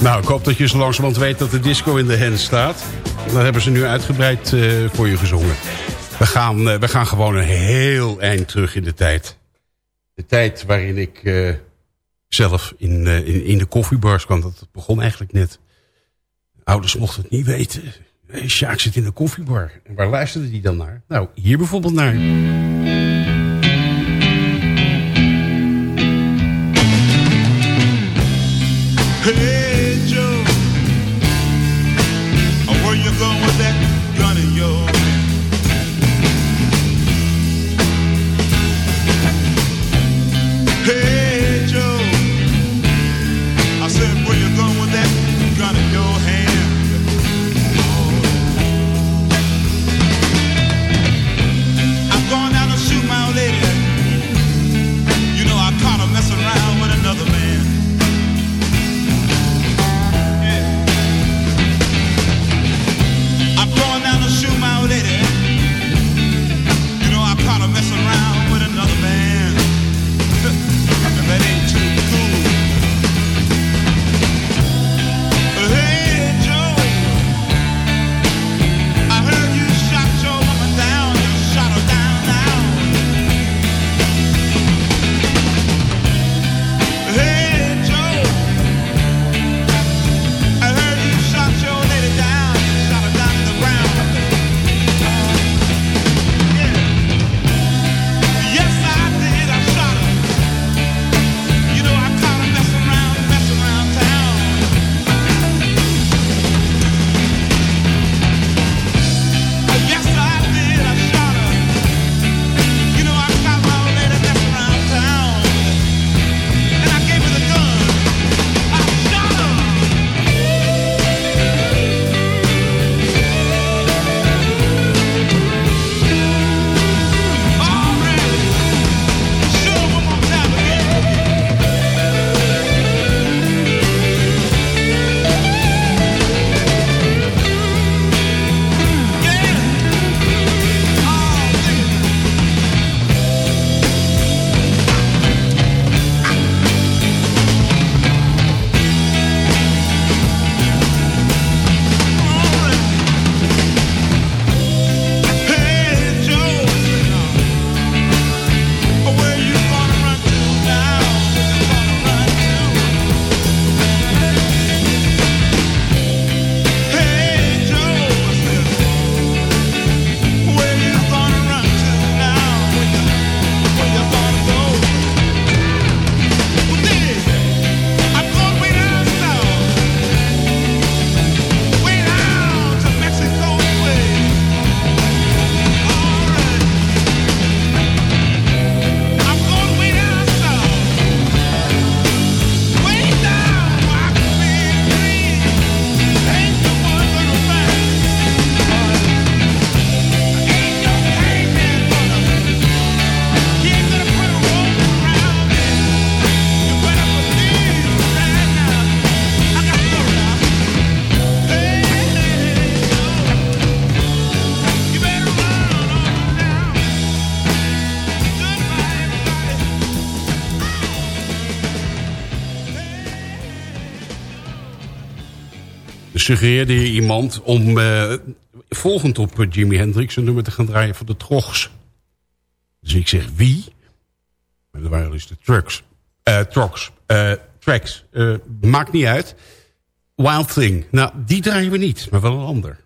Nou, ik hoop dat je zo langzamerhand weet dat de disco in de hand staat. Dat hebben ze nu uitgebreid eh, voor je gezongen. We gaan, eh, we gaan gewoon een heel eind terug in de tijd. De tijd waarin ik eh, zelf in, in, in, de koffiebars kwam. Dat, begon eigenlijk net. Ouders mochten het niet weten. Sjaak zit in de koffiebar. Waar luisterde die dan naar? Nou, hier bijvoorbeeld naar. suggereerde je iemand om eh, volgend op eh, Jimi Hendrix een nummer te gaan draaien voor de Trogs. Dus ik zeg wie? Maar dat waren dus de trucks. Uh, tracks. maakt niet uit. Wild Thing. Nou, die draaien we niet, maar wel een ander.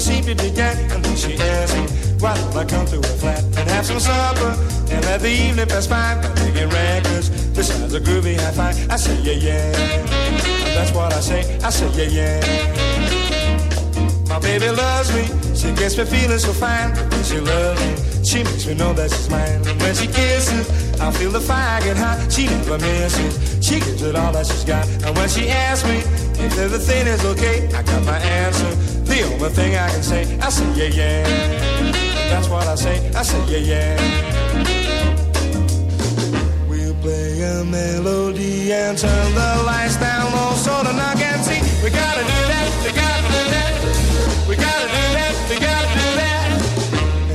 To be getting. And then she asks me, why don't I come to her flat and have some supper and let the evening pass by by making records besides a groovy high five. I say yeah yeah, and that's what I say. I say yeah yeah. My baby loves me, she gets me feeling so fine. She loves me, she makes me know that she's mine. And when she kisses, I feel the fire get hot. She never misses, she gives it all that she's got. And when she asks me if everything is okay, I got my answer. The only thing I can say, I say yeah yeah. That's what I say, I say yeah yeah. We'll play a melody and turn the lights down low so the knock can see. We gotta do that, we gotta do that. We gotta do that, we gotta do that.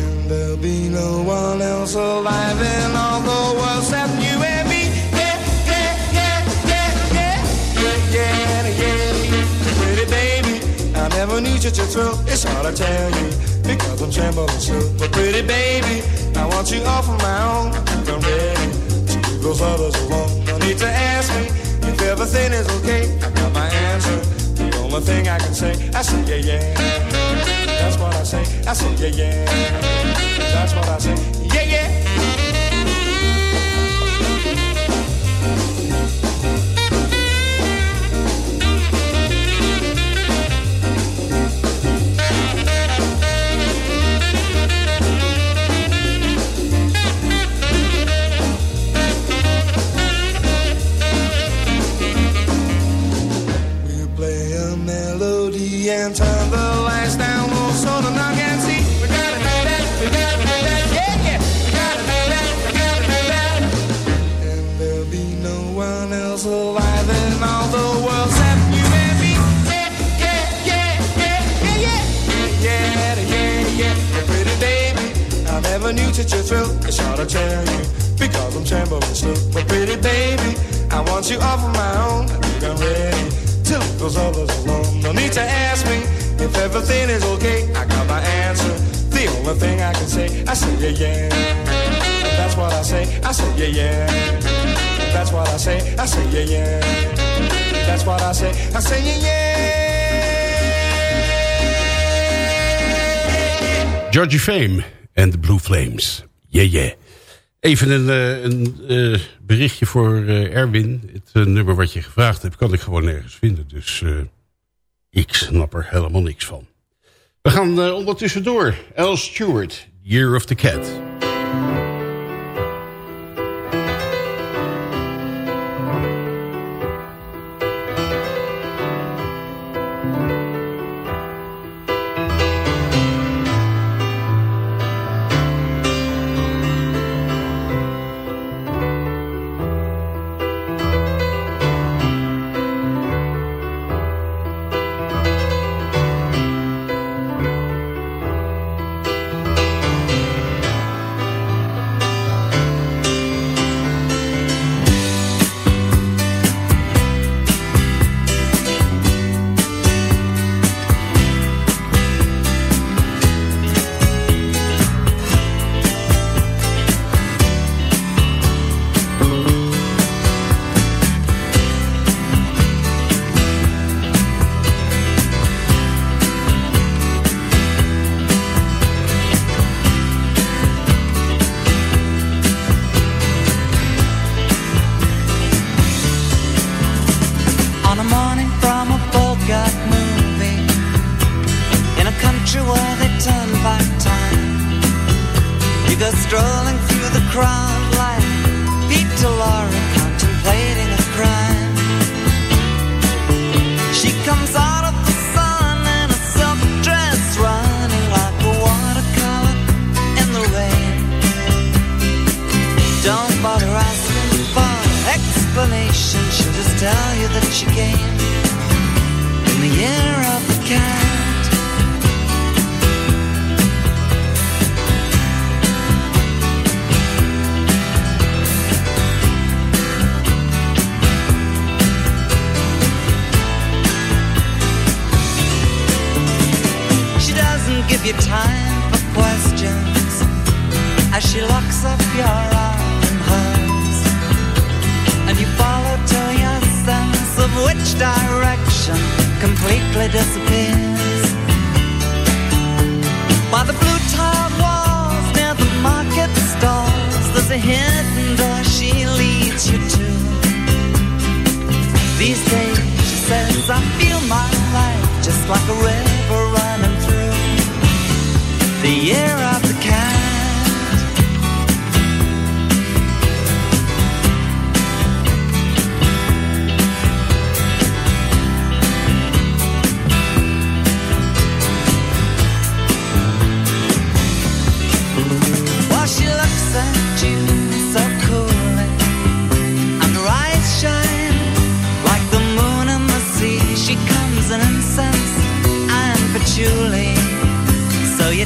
And there'll be no one else alive in It's hard to tell you because I'm trembling still. But pretty baby, I want you all for my own. I'm ready to leave those others alone. No need to ask me if everything is okay. I got my answer. The only thing I can say, I say yeah yeah. That's what I say. I say yeah yeah. That's what I say. Yeah yeah. Be no one else alive in all the world except you and me. Yeah, yeah, yeah, yeah, yeah, yeah. Yeah, yeah, yeah. yeah. Pretty baby, I never knew such a thrill. Hard to tell you because I'm trembling still. But pretty baby, I want you all for my own. I think I'm ready to those others alone. No need to ask me if everything is okay. I got my answer. The only thing I can say, I say yeah yeah. That's what I say. I say yeah yeah. That's what I say. I say yeah yeah. That's what I say. I say yeah yeah. Georgie Fame en de Blue Flames. Yeah, yeah. Even een, eh, een eh, berichtje voor eh, Erwin. Het nummer wat je gevraagd hebt, kan ik gewoon nergens vinden. Dus ik snap er helemaal niks van. We gaan ondertussen door. Al Stewart, Year of the Cat.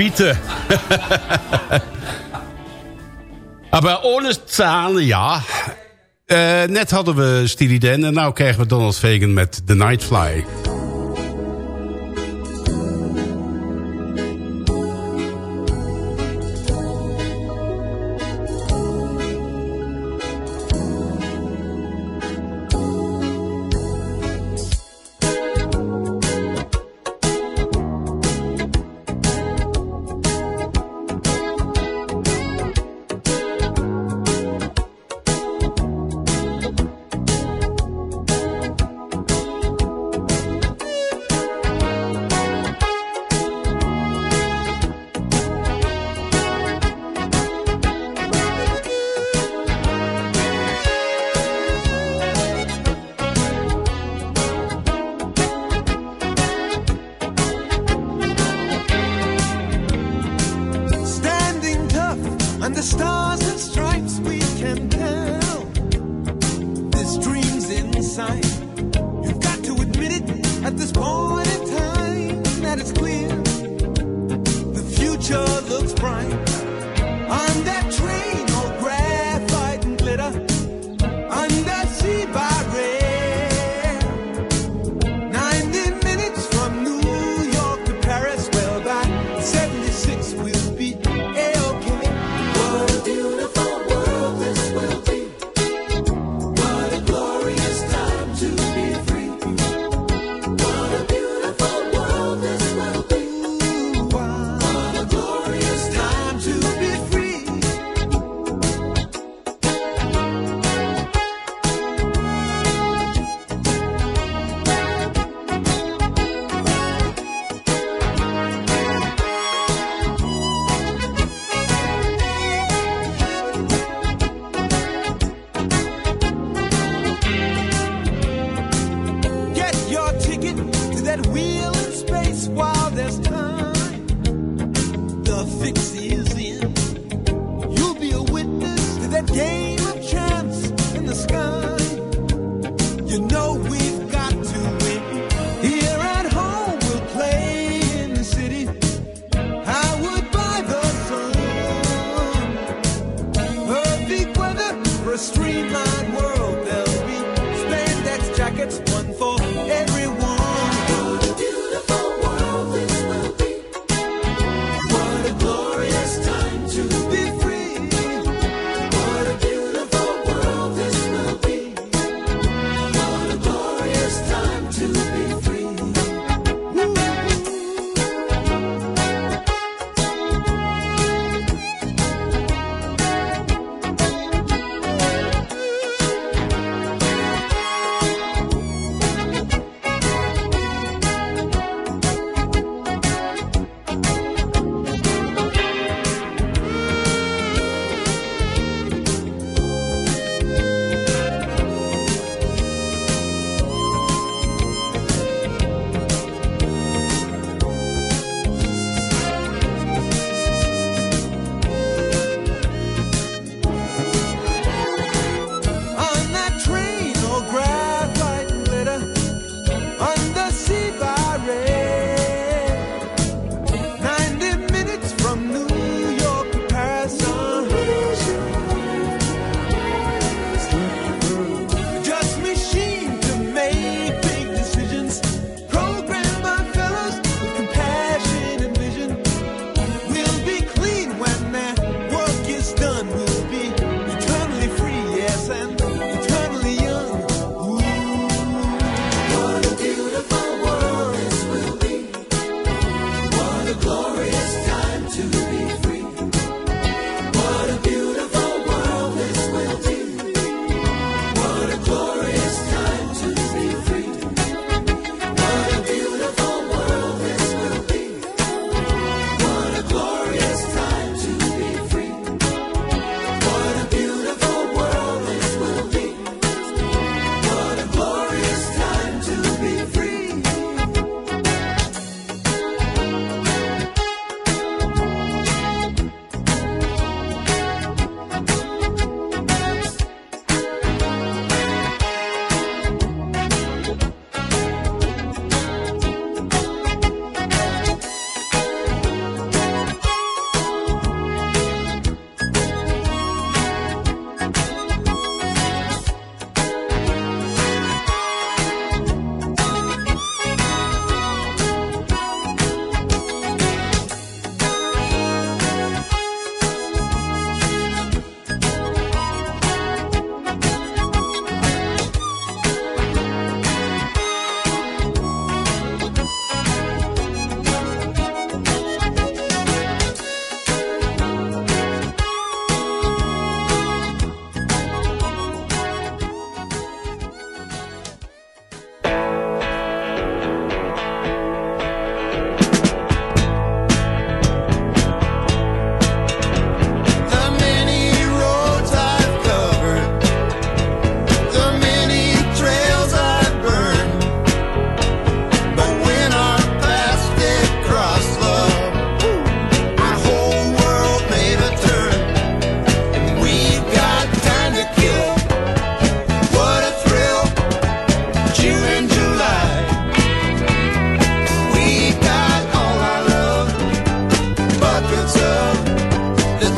bieten. maar ohne Zahn, ja. Eh, net hadden we Stilly Dan en nu krijgen we Donald Fagan met The Nightfly.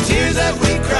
tears that we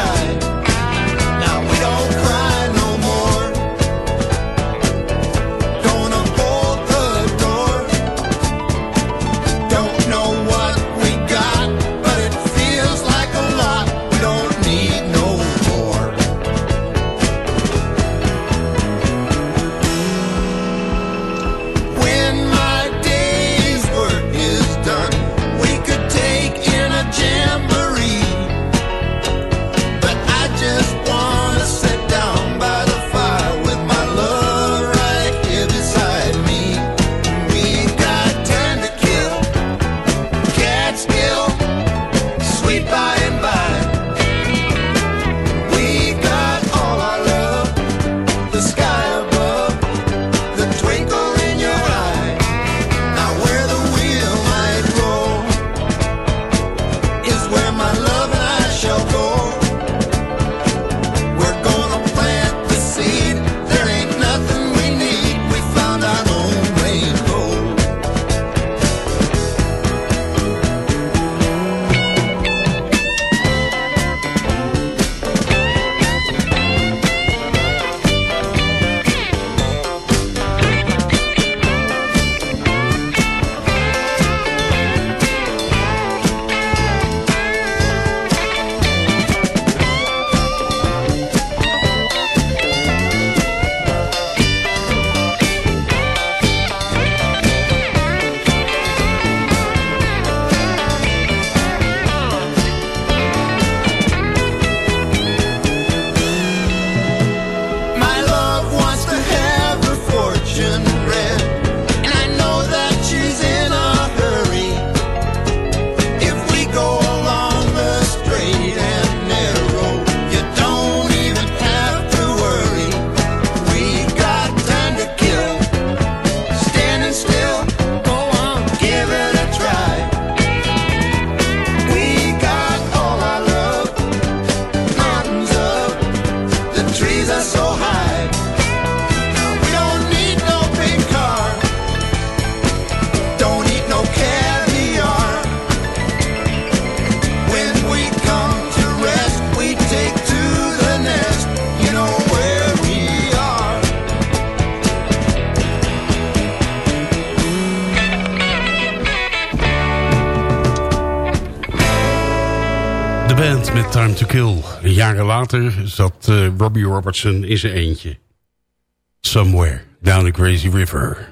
Kill. Jaren later zat uh, Robbie Robertson in zijn eentje. Somewhere down the crazy river.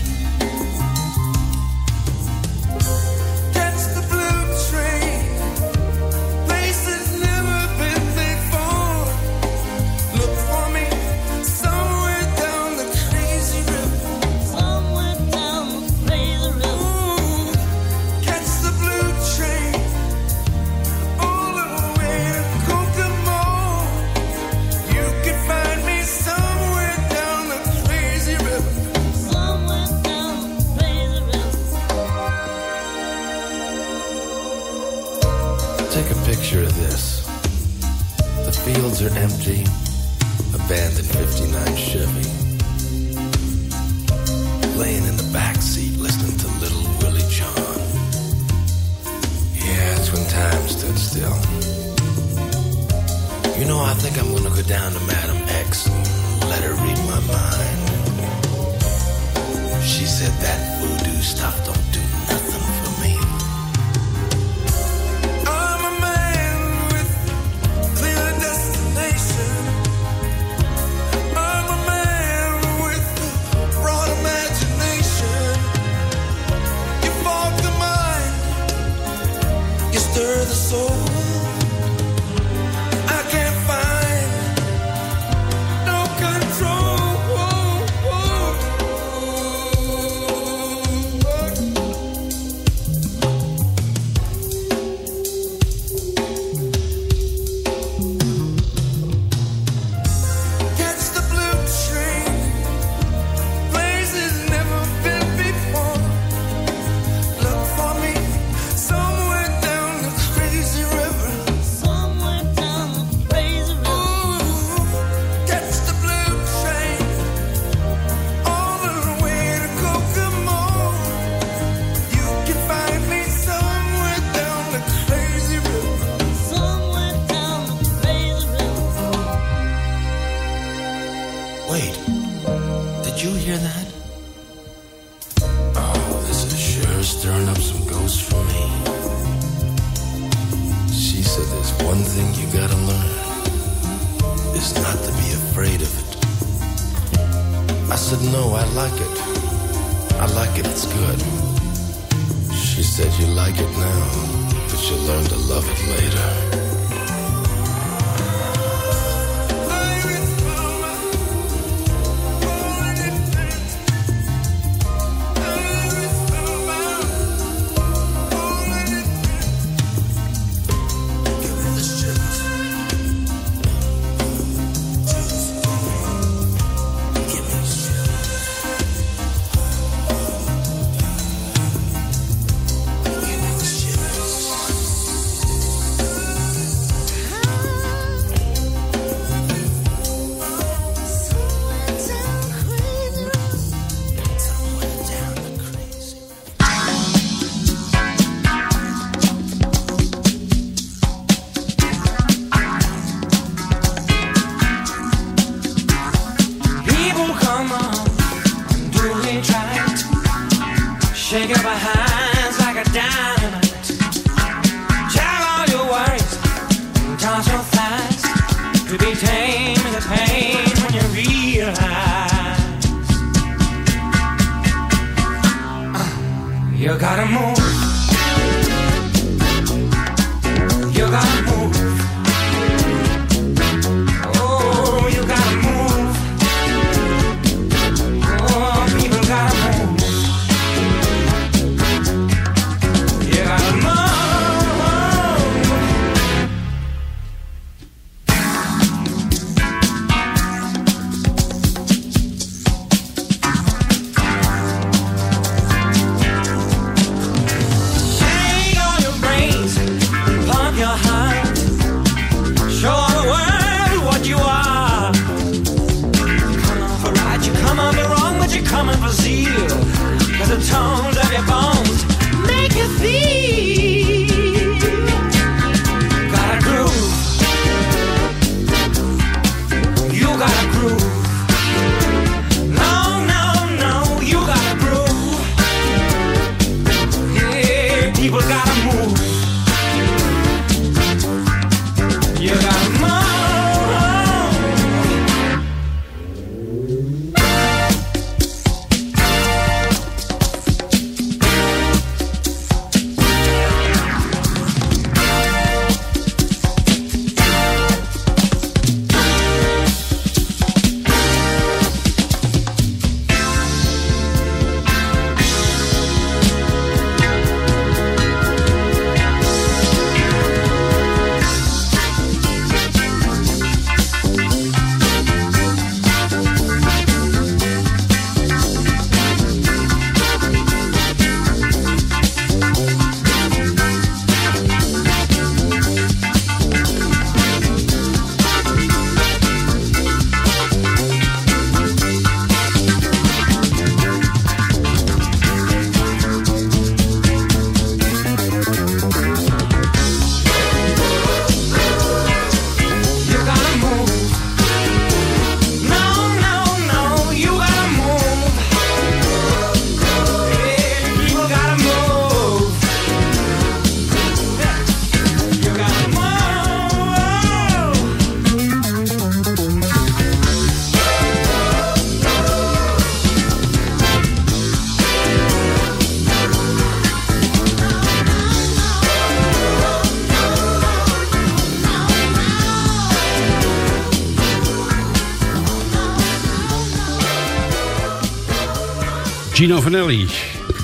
Gino Vanelli.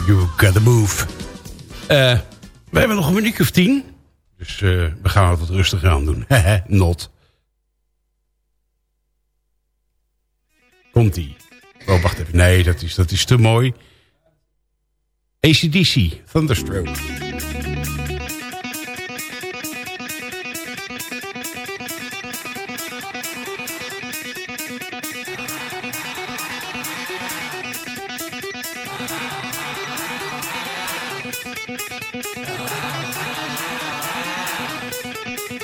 You gotta move. Uh, we hebben nog een minuutje of tien. Dus eh, we gaan het wat rustiger aan doen. Not. Komt-ie. Oh, wacht even. Nee, dat is, dat is te mooi. ACDC, Thunderstroke. Thank you.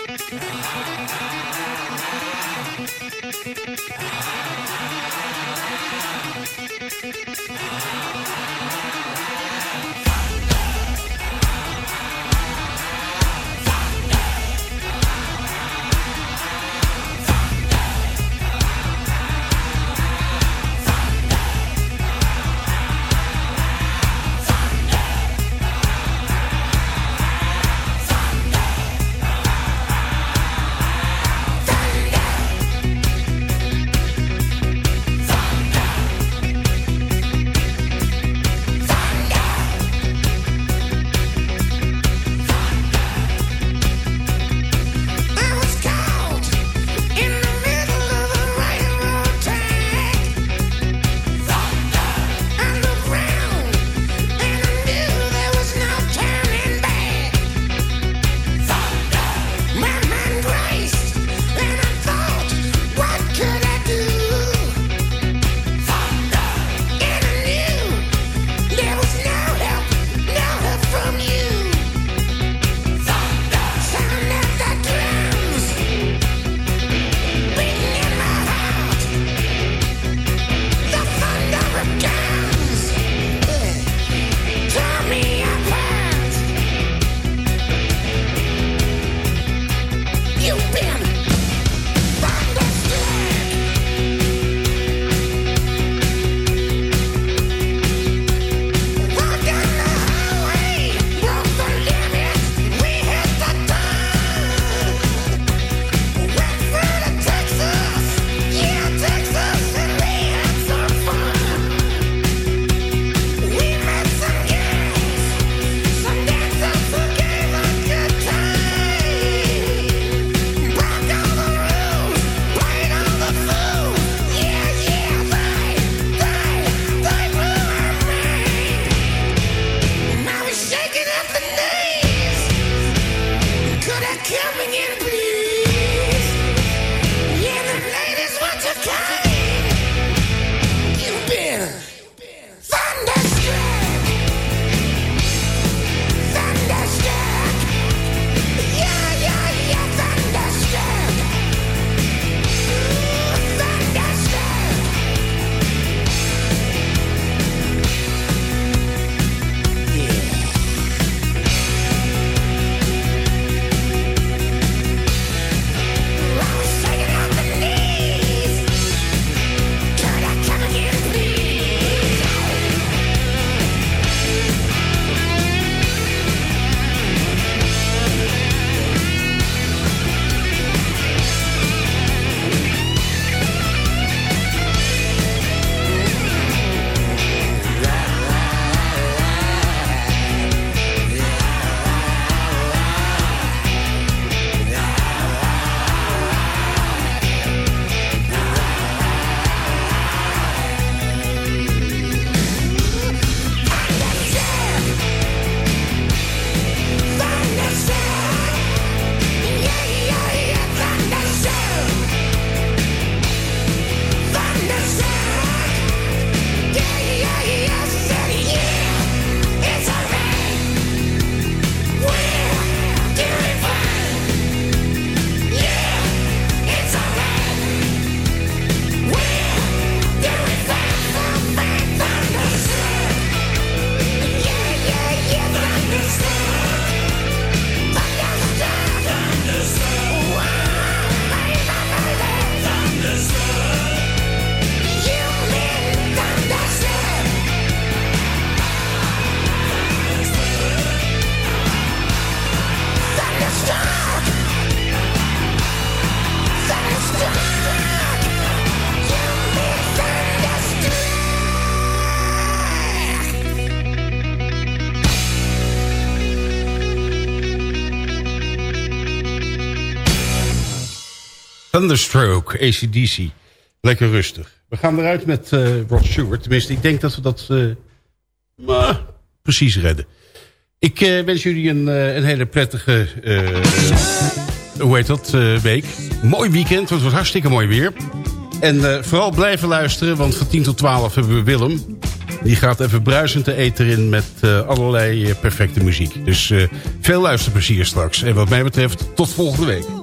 Thunderstroke, ACDC. Lekker rustig. We gaan eruit met eh, uh, Rod Stewart. Tenminste, ik denk dat we dat eh, maar precies redden. Ik eh, wens jullie een, een hele prettige... hoe heet dat, week. Mooi weekend, want het was hartstikke mooi weer. En vooral blijven luisteren, want van 10 tot 12 hebben we Willem. Die gaat even bruisend de eten in met allerlei perfecte muziek. Dus veel luisterplezier straks. En wat mij betreft, tot volgende week.